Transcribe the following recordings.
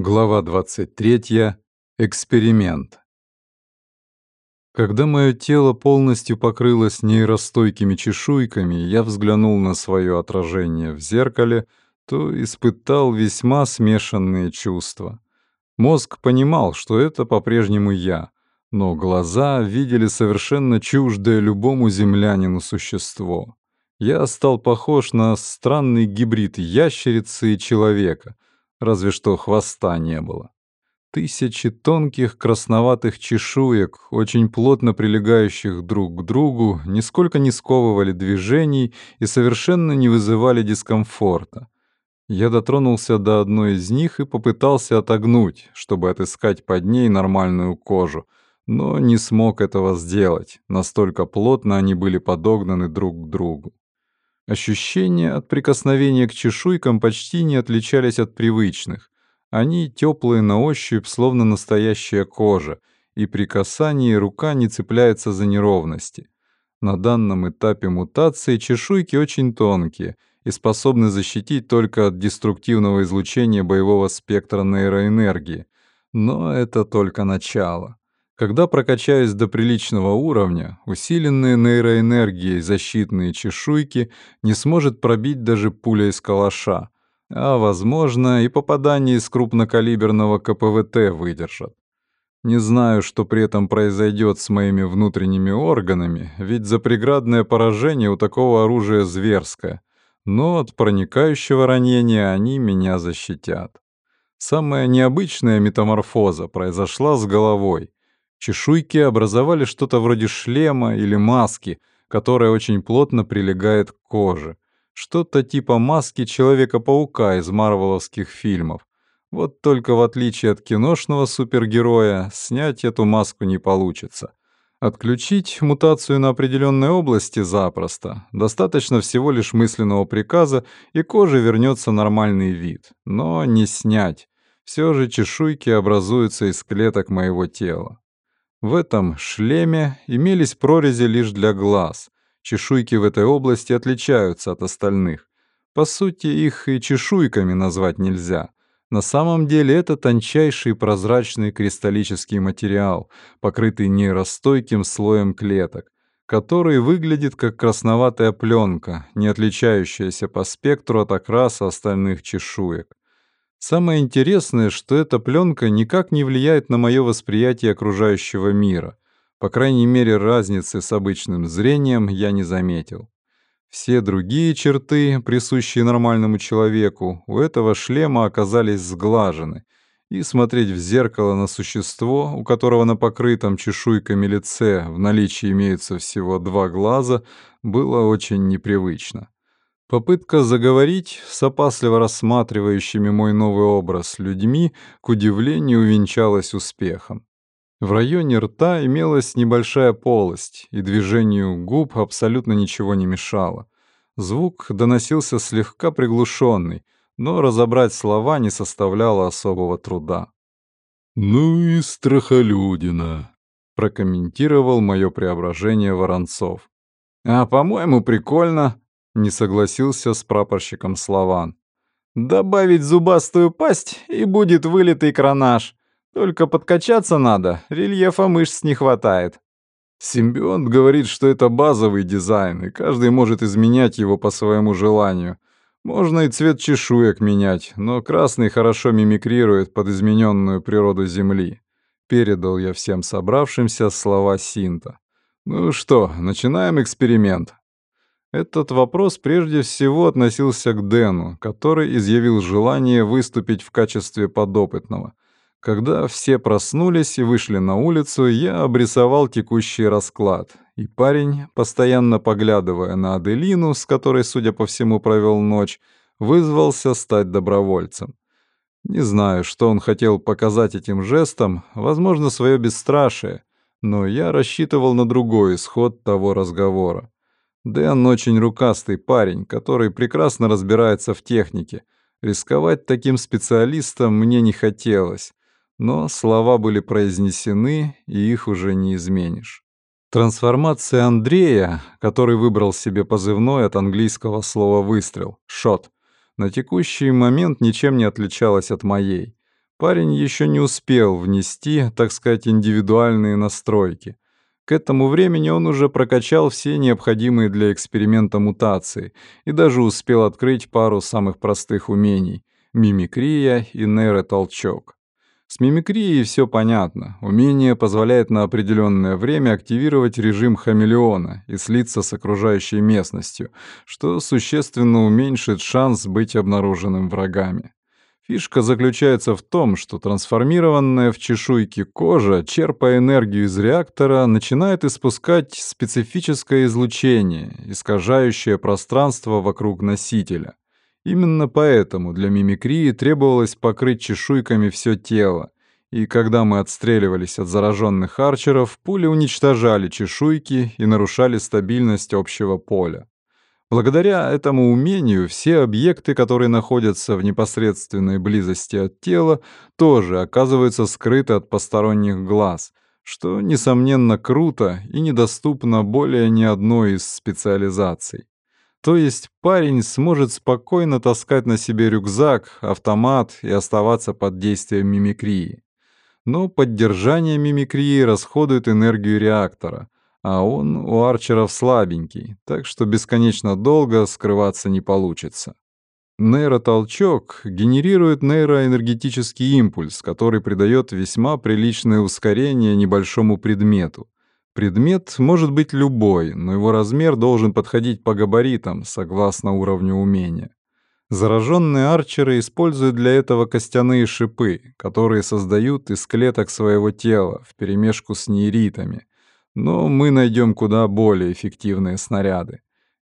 Глава 23. Эксперимент. Когда мое тело полностью покрылось нейростойкими чешуйками, я взглянул на свое отражение в зеркале, то испытал весьма смешанные чувства. Мозг понимал, что это по-прежнему я, но глаза видели совершенно чуждое любому землянину существо. Я стал похож на странный гибрид ящерицы и человека — разве что хвоста не было. Тысячи тонких красноватых чешуек, очень плотно прилегающих друг к другу, нисколько не сковывали движений и совершенно не вызывали дискомфорта. Я дотронулся до одной из них и попытался отогнуть, чтобы отыскать под ней нормальную кожу, но не смог этого сделать, настолько плотно они были подогнаны друг к другу. Ощущения от прикосновения к чешуйкам почти не отличались от привычных. Они теплые на ощупь, словно настоящая кожа, и при касании рука не цепляется за неровности. На данном этапе мутации чешуйки очень тонкие и способны защитить только от деструктивного излучения боевого спектра нейроэнергии. Но это только начало. Когда прокачаюсь до приличного уровня, усиленные нейроэнергией защитные чешуйки не сможет пробить даже пуля из калаша, а, возможно, и попадание из крупнокалиберного КПВТ выдержат. Не знаю, что при этом произойдет с моими внутренними органами, ведь запреградное поражение у такого оружия зверское, но от проникающего ранения они меня защитят. Самая необычная метаморфоза произошла с головой — Чешуйки образовали что-то вроде шлема или маски, которая очень плотно прилегает к коже. Что-то типа маски Человека-паука из марвеловских фильмов. Вот только в отличие от киношного супергероя, снять эту маску не получится. Отключить мутацию на определенной области запросто. Достаточно всего лишь мысленного приказа, и коже вернется нормальный вид. Но не снять. Все же чешуйки образуются из клеток моего тела. В этом шлеме имелись прорези лишь для глаз. Чешуйки в этой области отличаются от остальных. По сути, их и чешуйками назвать нельзя. На самом деле это тончайший прозрачный кристаллический материал, покрытый нейростойким слоем клеток, который выглядит как красноватая пленка, не отличающаяся по спектру от окраса остальных чешуек. Самое интересное, что эта пленка никак не влияет на мое восприятие окружающего мира. По крайней мере, разницы с обычным зрением я не заметил. Все другие черты, присущие нормальному человеку, у этого шлема оказались сглажены, и смотреть в зеркало на существо, у которого на покрытом чешуйками лице в наличии имеются всего два глаза, было очень непривычно. Попытка заговорить с опасливо рассматривающими мой новый образ людьми, к удивлению, увенчалась успехом. В районе рта имелась небольшая полость, и движению губ абсолютно ничего не мешало. Звук доносился слегка приглушенный, но разобрать слова не составляло особого труда. «Ну и страхолюдина», — прокомментировал мое преображение Воронцов. «А, по-моему, прикольно», не согласился с прапорщиком Слован. «Добавить зубастую пасть, и будет вылитый кранаж. Только подкачаться надо, рельефа мышц не хватает». Симбионт говорит, что это базовый дизайн, и каждый может изменять его по своему желанию. Можно и цвет чешуек менять, но красный хорошо мимикрирует под измененную природу Земли. Передал я всем собравшимся слова Синта. Ну что, начинаем эксперимент. Этот вопрос прежде всего относился к Дэну, который изъявил желание выступить в качестве подопытного. Когда все проснулись и вышли на улицу, я обрисовал текущий расклад, и парень, постоянно поглядывая на Аделину, с которой, судя по всему, провел ночь, вызвался стать добровольцем. Не знаю, что он хотел показать этим жестом, возможно, свое бесстрашие, но я рассчитывал на другой исход того разговора. Дэн очень рукастый парень, который прекрасно разбирается в технике. Рисковать таким специалистом мне не хотелось, но слова были произнесены, и их уже не изменишь. Трансформация Андрея, который выбрал себе позывной от английского слова «выстрел» — «шот», на текущий момент ничем не отличалась от моей. Парень еще не успел внести, так сказать, индивидуальные настройки. К этому времени он уже прокачал все необходимые для эксперимента мутации и даже успел открыть пару самых простых умений — мимикрия и нейротолчок. С мимикрией все понятно. Умение позволяет на определенное время активировать режим хамелеона и слиться с окружающей местностью, что существенно уменьшит шанс быть обнаруженным врагами. Фишка заключается в том, что трансформированная в чешуйки кожа, черпая энергию из реактора, начинает испускать специфическое излучение, искажающее пространство вокруг носителя. Именно поэтому для мимикрии требовалось покрыть чешуйками все тело, и когда мы отстреливались от зараженных арчеров, пули уничтожали чешуйки и нарушали стабильность общего поля. Благодаря этому умению все объекты, которые находятся в непосредственной близости от тела, тоже оказываются скрыты от посторонних глаз, что, несомненно, круто и недоступно более ни одной из специализаций. То есть парень сможет спокойно таскать на себе рюкзак, автомат и оставаться под действием мимикрии. Но поддержание мимикрии расходует энергию реактора — а он у арчеров слабенький, так что бесконечно долго скрываться не получится. Нейротолчок генерирует нейроэнергетический импульс, который придает весьма приличное ускорение небольшому предмету. Предмет может быть любой, но его размер должен подходить по габаритам, согласно уровню умения. Зараженные арчеры используют для этого костяные шипы, которые создают из клеток своего тела вперемешку с нейритами, но мы найдем куда более эффективные снаряды.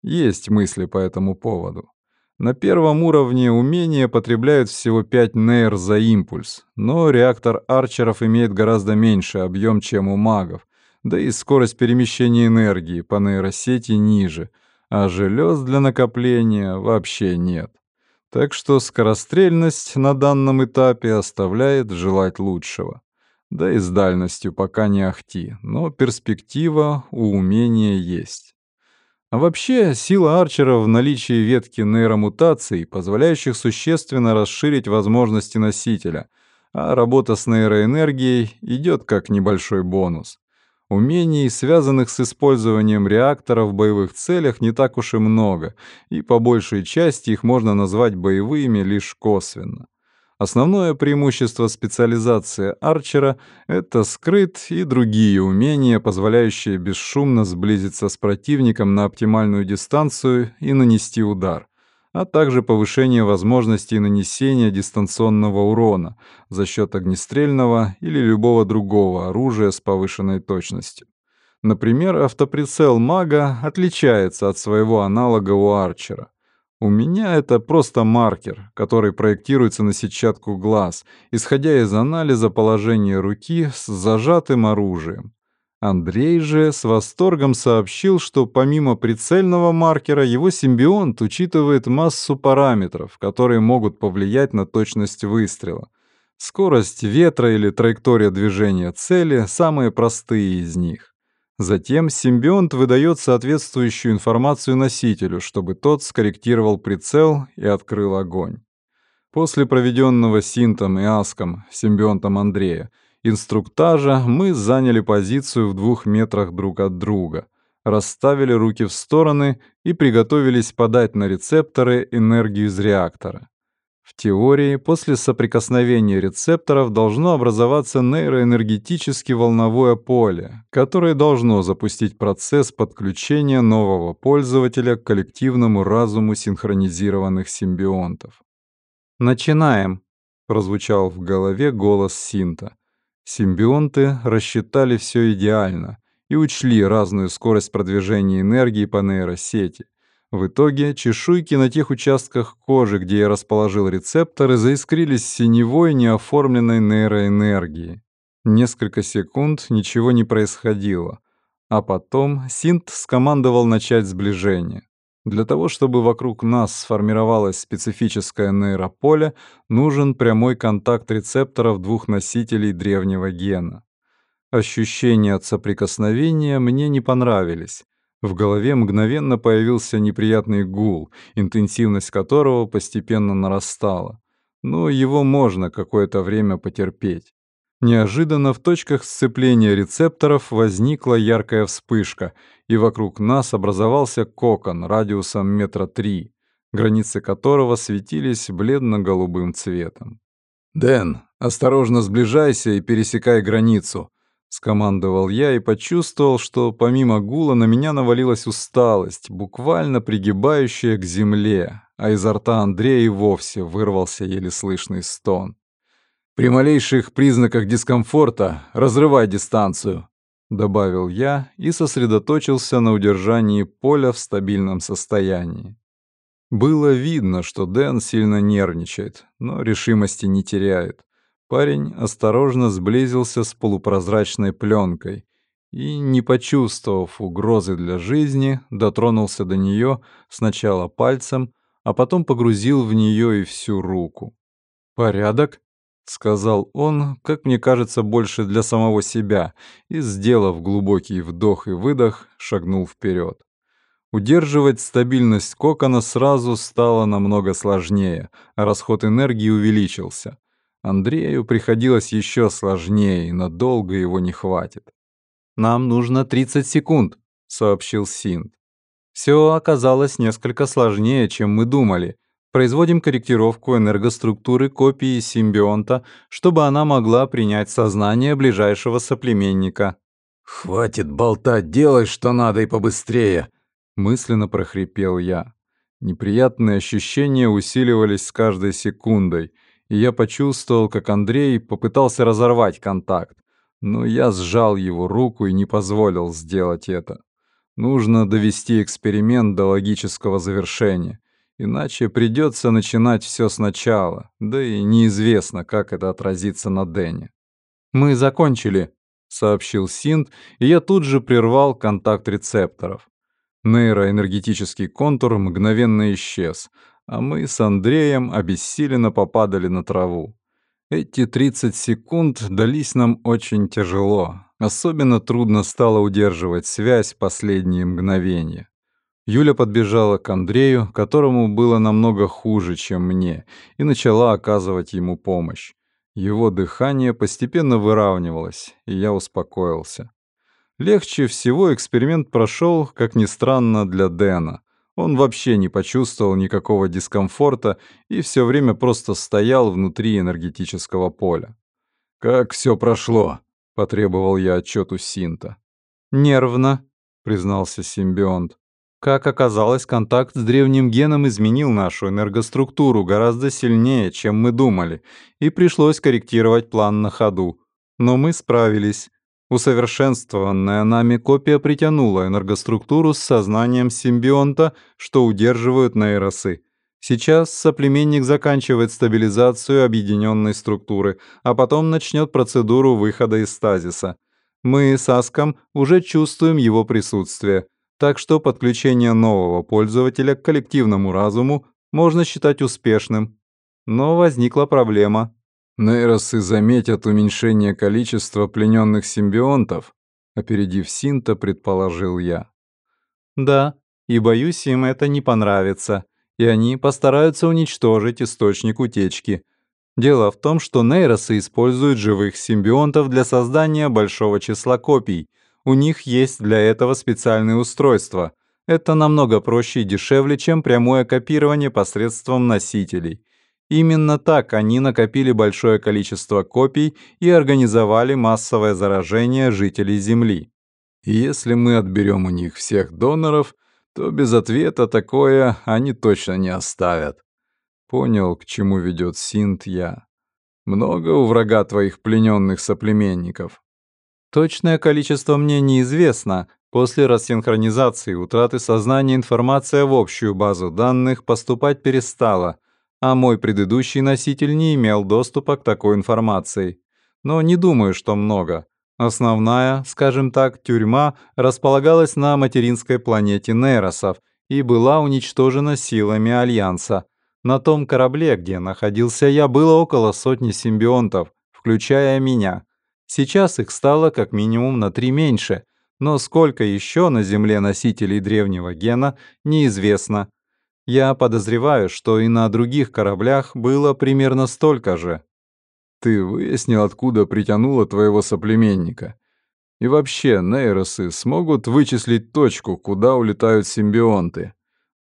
Есть мысли по этому поводу. На первом уровне умения потребляют всего 5 нейр за импульс, но реактор арчеров имеет гораздо меньший объем, чем у магов, да и скорость перемещения энергии по нейросети ниже, а желез для накопления вообще нет. Так что скорострельность на данном этапе оставляет желать лучшего. Да и с дальностью пока не ахти, но перспектива у умения есть. А вообще, сила Арчера в наличии ветки нейромутаций, позволяющих существенно расширить возможности носителя, а работа с нейроэнергией идет как небольшой бонус. Умений, связанных с использованием реактора в боевых целях, не так уж и много, и по большей части их можно назвать боевыми лишь косвенно. Основное преимущество специализации арчера — это скрыт и другие умения, позволяющие бесшумно сблизиться с противником на оптимальную дистанцию и нанести удар, а также повышение возможностей нанесения дистанционного урона за счет огнестрельного или любого другого оружия с повышенной точностью. Например, автоприцел мага отличается от своего аналога у арчера — у меня это просто маркер, который проектируется на сетчатку глаз, исходя из анализа положения руки с зажатым оружием. Андрей же с восторгом сообщил, что помимо прицельного маркера его симбионт учитывает массу параметров, которые могут повлиять на точность выстрела. Скорость ветра или траектория движения цели — самые простые из них. Затем симбионт выдает соответствующую информацию носителю, чтобы тот скорректировал прицел и открыл огонь. После проведенного синтом и аском, симбионтом Андрея, инструктажа мы заняли позицию в двух метрах друг от друга, расставили руки в стороны и приготовились подать на рецепторы энергию из реактора. Теории, после соприкосновения рецепторов должно образоваться нейроэнергетически волновое поле, которое должно запустить процесс подключения нового пользователя к коллективному разуму синхронизированных симбионтов. «Начинаем», — прозвучал в голове голос Синта. Симбионты рассчитали все идеально и учли разную скорость продвижения энергии по нейросети — в итоге чешуйки на тех участках кожи, где я расположил рецепторы, заискрились синевой неоформленной нейроэнергией. Несколько секунд ничего не происходило, а потом Синт скомандовал начать сближение. Для того, чтобы вокруг нас сформировалось специфическое нейрополе, нужен прямой контакт рецепторов двух носителей древнего гена. Ощущения от соприкосновения мне не понравились. В голове мгновенно появился неприятный гул, интенсивность которого постепенно нарастала. но его можно какое-то время потерпеть. Неожиданно в точках сцепления рецепторов возникла яркая вспышка, и вокруг нас образовался кокон радиусом метра три, границы которого светились бледно-голубым цветом. «Дэн, осторожно сближайся и пересекай границу», — скомандовал я и почувствовал, что помимо гула на меня навалилась усталость, буквально пригибающая к земле, а изо рта Андрея и вовсе вырвался еле слышный стон. При малейших признаках дискомфорта разрывай дистанцию, добавил я и сосредоточился на удержании поля в стабильном состоянии. Было видно, что Дэн сильно нервничает, но решимости не теряет. Парень осторожно сблизился с полупрозрачной пленкой и, не почувствовав угрозы для жизни, дотронулся до нее сначала пальцем, а потом погрузил в нее и всю руку. «Порядок?» — сказал он, как мне кажется, больше для самого себя, и, сделав глубокий вдох и выдох, шагнул вперед. Удерживать стабильность кокона сразу стало намного сложнее, а расход энергии увеличился. Андрею приходилось еще сложнее, и надолго его не хватит. «Нам нужно 30 секунд», — сообщил Синт. Все оказалось несколько сложнее, чем мы думали — Производим корректировку энергоструктуры копии симбионта, чтобы она могла принять сознание ближайшего соплеменника. «Хватит болтать, делай, что надо, и побыстрее!» Мысленно прохрипел я. Неприятные ощущения усиливались с каждой секундой, и я почувствовал, как Андрей попытался разорвать контакт, но я сжал его руку и не позволил сделать это. Нужно довести эксперимент до логического завершения. Иначе придется начинать все сначала, да и неизвестно, как это отразится на Дэне. «Мы закончили», — сообщил Синт, и я тут же прервал контакт рецепторов. Нейроэнергетический контур мгновенно исчез, а мы с Андреем обессиленно попадали на траву. Эти 30 секунд дались нам очень тяжело. Особенно трудно стало удерживать связь последние мгновения. Юля подбежала к Андрею, которому было намного хуже, чем мне, и начала оказывать ему помощь. Его дыхание постепенно выравнивалось, и я успокоился. Легче всего эксперимент прошел, как ни странно, для Дэна. Он вообще не почувствовал никакого дискомфорта и все время просто стоял внутри энергетического поля. «Как все прошло?» — потребовал я отчет у Синта. «Нервно», — признался симбионт. Как оказалось, контакт с древним геном изменил нашу энергоструктуру гораздо сильнее, чем мы думали, и пришлось корректировать план на ходу. Но мы справились. Усовершенствованная нами копия притянула энергоструктуру с сознанием симбионта, что удерживают нейросы. Сейчас соплеменник заканчивает стабилизацию объединенной структуры, а потом начнет процедуру выхода из стазиса. Мы с Аском уже чувствуем его присутствие – так что подключение нового пользователя к коллективному разуму можно считать успешным. Но возникла проблема. Нейросы заметят уменьшение количества плененных симбионтов, опередив Синта, предположил я. Да, и боюсь, им это не понравится, и они постараются уничтожить источник утечки. Дело в том, что нейросы используют живых симбионтов для создания большого числа копий, у них есть для этого специальные устройства. Это намного проще и дешевле, чем прямое копирование посредством носителей. Именно так они накопили большое количество копий и организовали массовое заражение жителей Земли. И если мы отберем у них всех доноров, то без ответа такое они точно не оставят. Понял, к чему ведет Синт я. Много у врага твоих плененных соплеменников. Точное количество мне неизвестно. После рассинхронизации утраты сознания информация в общую базу данных поступать перестала, а мой предыдущий носитель не имел доступа к такой информации. Но не думаю, что много. Основная, скажем так, тюрьма располагалась на материнской планете Нейросов и была уничтожена силами Альянса. На том корабле, где находился я, было около сотни симбионтов, включая меня. Сейчас их стало как минимум на три меньше, но сколько еще на Земле носителей древнего гена, неизвестно. Я подозреваю, что и на других кораблях было примерно столько же. Ты выяснил, откуда притянуло твоего соплеменника? И вообще, нейросы смогут вычислить точку, куда улетают симбионты?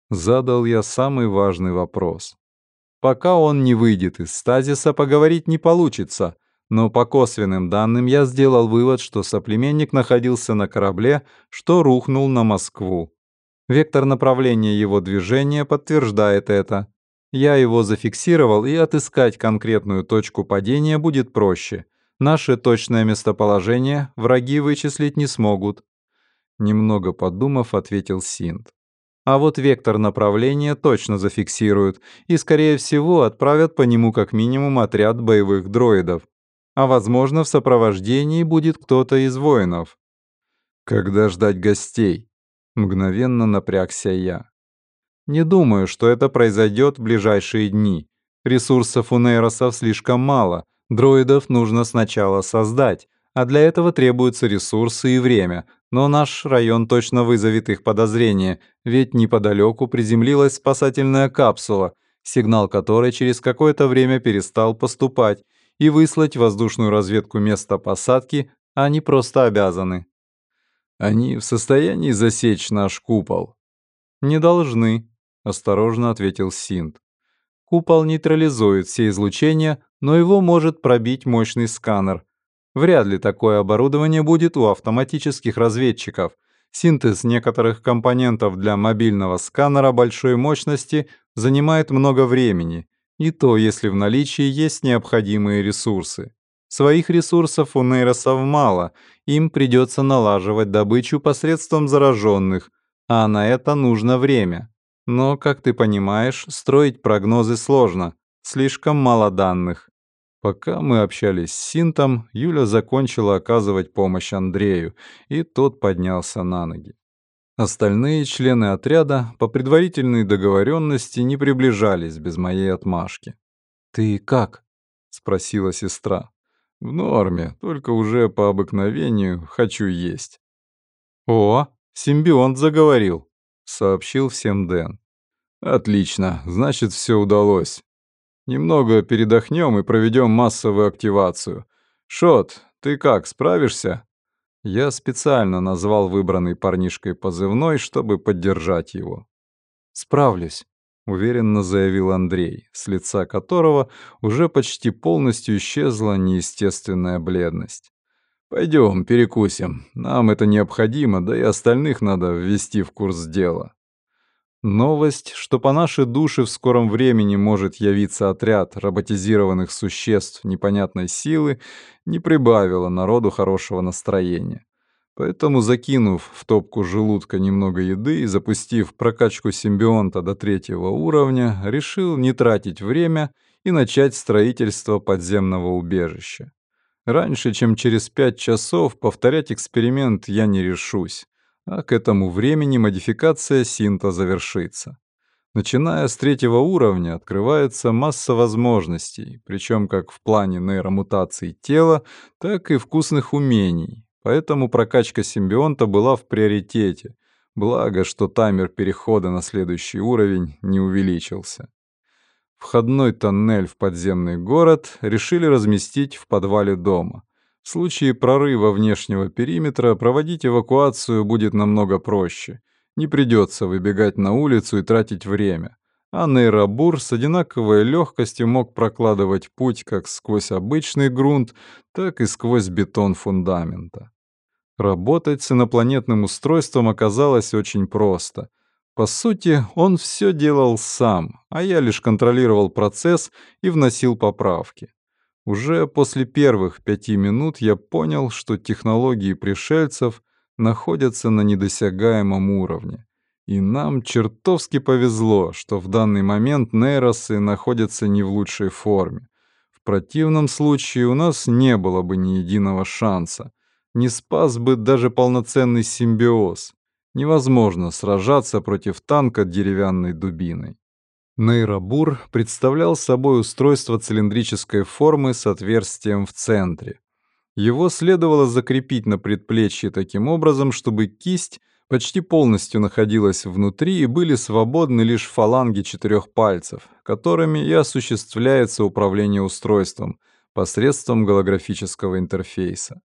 Задал я самый важный вопрос. Пока он не выйдет из стазиса, поговорить не получится, но по косвенным данным я сделал вывод, что соплеменник находился на корабле, что рухнул на Москву. Вектор направления его движения подтверждает это. Я его зафиксировал, и отыскать конкретную точку падения будет проще. Наше точное местоположение враги вычислить не смогут. Немного подумав, ответил Синт. А вот вектор направления точно зафиксируют и, скорее всего, отправят по нему как минимум отряд боевых дроидов. А возможно, в сопровождении будет кто-то из воинов. Когда ждать гостей? Мгновенно напрягся я. Не думаю, что это произойдет в ближайшие дни. Ресурсов у нейросов слишком мало, дроидов нужно сначала создать, а для этого требуются ресурсы и время, но наш район точно вызовет их подозрение, ведь неподалеку приземлилась спасательная капсула, сигнал которой через какое-то время перестал поступать, и выслать воздушную разведку места посадки они просто обязаны. Они в состоянии засечь наш купол? Не должны, осторожно ответил Синт. Купол нейтрализует все излучения, но его может пробить мощный сканер. Вряд ли такое оборудование будет у автоматических разведчиков. Синтез некоторых компонентов для мобильного сканера большой мощности занимает много времени, и то, если в наличии есть необходимые ресурсы. Своих ресурсов у нейросов мало, им придется налаживать добычу посредством зараженных, а на это нужно время. Но, как ты понимаешь, строить прогнозы сложно, слишком мало данных. Пока мы общались с Синтом, Юля закончила оказывать помощь Андрею, и тот поднялся на ноги. Остальные члены отряда по предварительной договоренности не приближались без моей отмашки. «Ты как?» — спросила сестра. «В норме, только уже по обыкновению хочу есть». «О, симбионт заговорил», сообщил всем Дэн. Отлично, значит, все удалось. Немного передохнем и проведем массовую активацию. Шот, ты как, справишься? Я специально назвал выбранный парнишкой позывной, чтобы поддержать его. «Справлюсь», — уверенно заявил Андрей, с лица которого уже почти полностью исчезла неестественная бледность. Пойдем, перекусим. Нам это необходимо, да и остальных надо ввести в курс дела. Новость, что по нашей душе в скором времени может явиться отряд роботизированных существ непонятной силы, не прибавила народу хорошего настроения. Поэтому, закинув в топку желудка немного еды и запустив прокачку симбионта до третьего уровня, решил не тратить время и начать строительство подземного убежища. Раньше, чем через пять часов, повторять эксперимент я не решусь, а к этому времени модификация синта завершится. Начиная с третьего уровня открывается масса возможностей, причем как в плане нейромутации тела, так и вкусных умений, поэтому прокачка симбионта была в приоритете, благо, что таймер перехода на следующий уровень не увеличился. Входной тоннель в подземный город решили разместить в подвале дома. В случае прорыва внешнего периметра проводить эвакуацию будет намного проще. Не придется выбегать на улицу и тратить время. А нейробур с одинаковой легкостью мог прокладывать путь как сквозь обычный грунт, так и сквозь бетон фундамента. Работать с инопланетным устройством оказалось очень просто. По сути, он все делал сам, а я лишь контролировал процесс и вносил поправки. Уже после первых пяти минут я понял, что технологии пришельцев находятся на недосягаемом уровне. И нам чертовски повезло, что в данный момент нейросы находятся не в лучшей форме. В противном случае у нас не было бы ни единого шанса. Не спас бы даже полноценный симбиоз. Невозможно сражаться против танка деревянной дубиной. Нейробур представлял собой устройство цилиндрической формы с отверстием в центре. Его следовало закрепить на предплечье таким образом, чтобы кисть почти полностью находилась внутри и были свободны лишь фаланги четырех пальцев, которыми и осуществляется управление устройством посредством голографического интерфейса.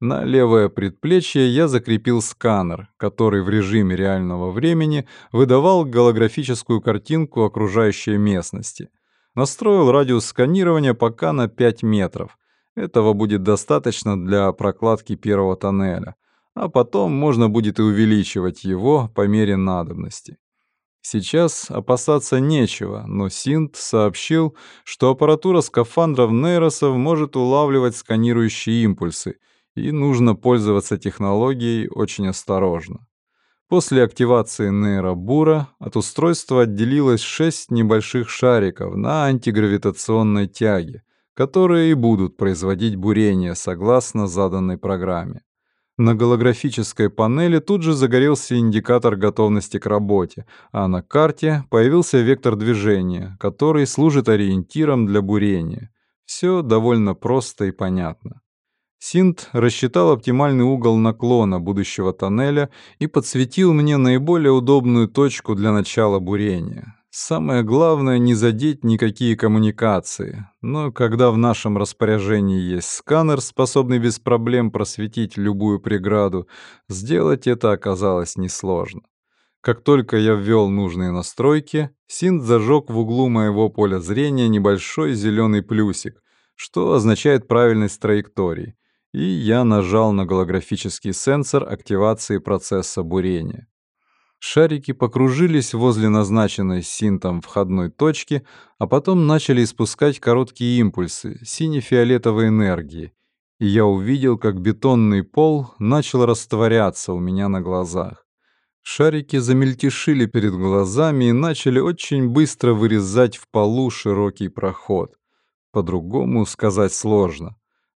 На левое предплечье я закрепил сканер, который в режиме реального времени выдавал голографическую картинку окружающей местности. Настроил радиус сканирования пока на 5 метров. Этого будет достаточно для прокладки первого тоннеля, а потом можно будет и увеличивать его по мере надобности. Сейчас опасаться нечего, но Синт сообщил, что аппаратура скафандров нейросов может улавливать сканирующие импульсы — и нужно пользоваться технологией очень осторожно. После активации нейробура от устройства отделилось шесть небольших шариков на антигравитационной тяге, которые и будут производить бурение согласно заданной программе. На голографической панели тут же загорелся индикатор готовности к работе, а на карте появился вектор движения, который служит ориентиром для бурения. Все довольно просто и понятно. Синт рассчитал оптимальный угол наклона будущего тоннеля и подсветил мне наиболее удобную точку для начала бурения. Самое главное — не задеть никакие коммуникации. Но когда в нашем распоряжении есть сканер, способный без проблем просветить любую преграду, сделать это оказалось несложно. Как только я ввел нужные настройки, Синт зажег в углу моего поля зрения небольшой зеленый плюсик, что означает правильность траектории — и я нажал на голографический сенсор активации процесса бурения. Шарики покружились возле назначенной синтом входной точки, а потом начали испускать короткие импульсы сине-фиолетовой энергии, и я увидел, как бетонный пол начал растворяться у меня на глазах. Шарики замельтешили перед глазами и начали очень быстро вырезать в полу широкий проход. По-другому сказать сложно.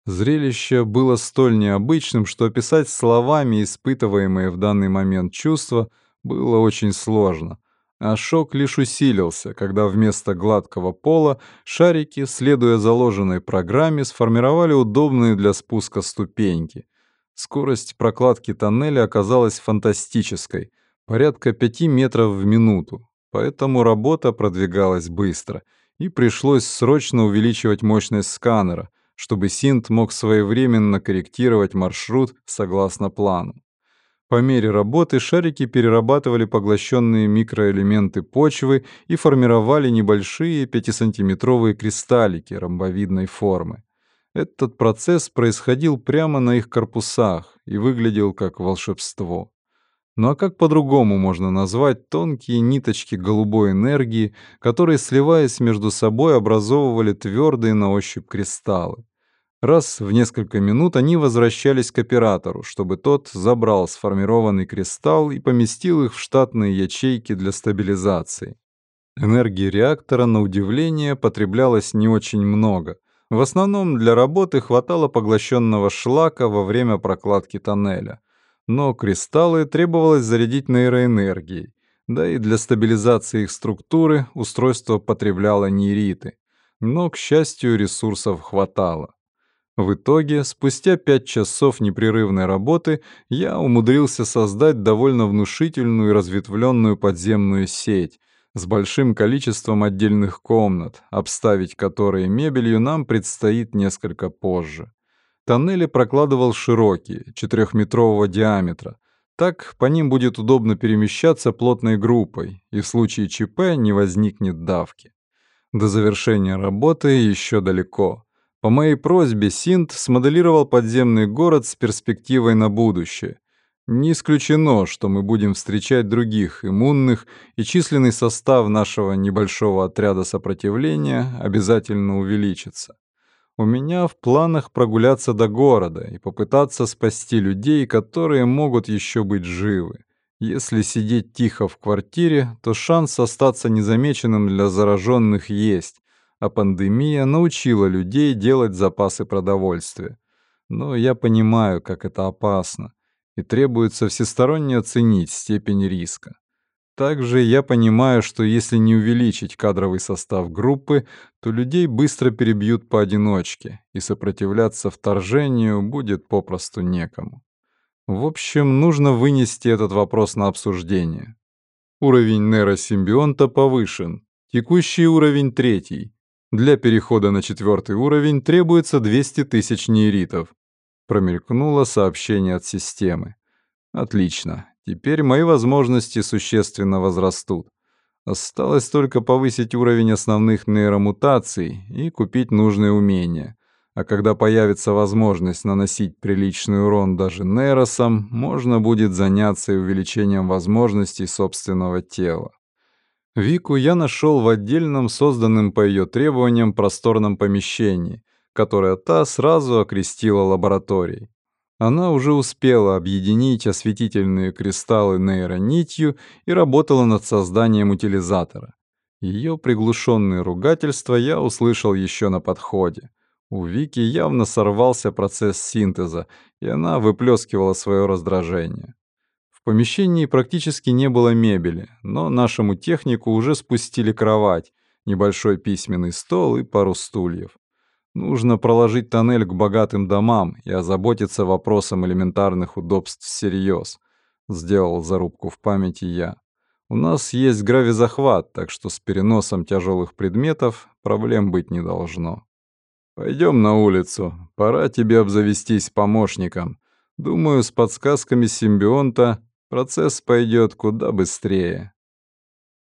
Зрелище было столь необычным, что описать словами испытываемые в данный момент чувства было очень сложно. А шок лишь усилился, когда вместо гладкого пола шарики, следуя заложенной программе, сформировали удобные для спуска ступеньки. Скорость прокладки тоннеля оказалась фантастической, порядка 5 метров в минуту, поэтому работа продвигалась быстро, и пришлось срочно увеличивать мощность сканера — чтобы Синт мог своевременно корректировать маршрут согласно плану. По мере работы шарики перерабатывали поглощенные микроэлементы почвы и формировали небольшие 5-сантиметровые кристаллики ромбовидной формы. Этот процесс происходил прямо на их корпусах и выглядел как волшебство. Ну а как по-другому можно назвать тонкие ниточки голубой энергии, которые, сливаясь между собой, образовывали твердые на ощупь кристаллы? Раз в несколько минут они возвращались к оператору, чтобы тот забрал сформированный кристалл и поместил их в штатные ячейки для стабилизации. Энергии реактора, на удивление, потреблялось не очень много. В основном для работы хватало поглощенного шлака во время прокладки тоннеля. Но кристаллы требовалось зарядить нейроэнергией. Да и для стабилизации их структуры устройство потребляло нейриты. Но, к счастью, ресурсов хватало. В итоге, спустя пять часов непрерывной работы, я умудрился создать довольно внушительную и разветвленную подземную сеть с большим количеством отдельных комнат, обставить которые мебелью нам предстоит несколько позже. Тоннели прокладывал широкие, четырехметрового диаметра. Так по ним будет удобно перемещаться плотной группой, и в случае ЧП не возникнет давки. До завершения работы еще далеко — по моей просьбе Синт смоделировал подземный город с перспективой на будущее. Не исключено, что мы будем встречать других иммунных, и численный состав нашего небольшого отряда сопротивления обязательно увеличится. У меня в планах прогуляться до города и попытаться спасти людей, которые могут еще быть живы. Если сидеть тихо в квартире, то шанс остаться незамеченным для зараженных есть, а пандемия научила людей делать запасы продовольствия. Но я понимаю, как это опасно, и требуется всесторонне оценить степень риска. Также я понимаю, что если не увеличить кадровый состав группы, то людей быстро перебьют поодиночке, и сопротивляться вторжению будет попросту некому. В общем, нужно вынести этот вопрос на обсуждение. Уровень нейросимбионта повышен. Текущий уровень третий. Для перехода на четвертый уровень требуется 200 тысяч нейритов. Промелькнуло сообщение от системы. Отлично. Теперь мои возможности существенно возрастут. Осталось только повысить уровень основных нейромутаций и купить нужные умения. А когда появится возможность наносить приличный урон даже нейросам, можно будет заняться и увеличением возможностей собственного тела. Вику я нашел в отдельном, созданном по ее требованиям просторном помещении, которое та сразу окрестила лабораторией. Она уже успела объединить осветительные кристаллы нейронитью и работала над созданием утилизатора. Ее приглушенные ругательства я услышал еще на подходе. У Вики явно сорвался процесс синтеза, и она выплескивала свое раздражение. В помещении практически не было мебели, но нашему технику уже спустили кровать, небольшой письменный стол и пару стульев. Нужно проложить тоннель к богатым домам и озаботиться вопросом элементарных удобств всерьез. Сделал зарубку в памяти я. У нас есть гравизахват, так что с переносом тяжелых предметов проблем быть не должно. Пойдем на улицу. Пора тебе обзавестись помощником. Думаю, с подсказками симбионта Процесс пойдет куда быстрее.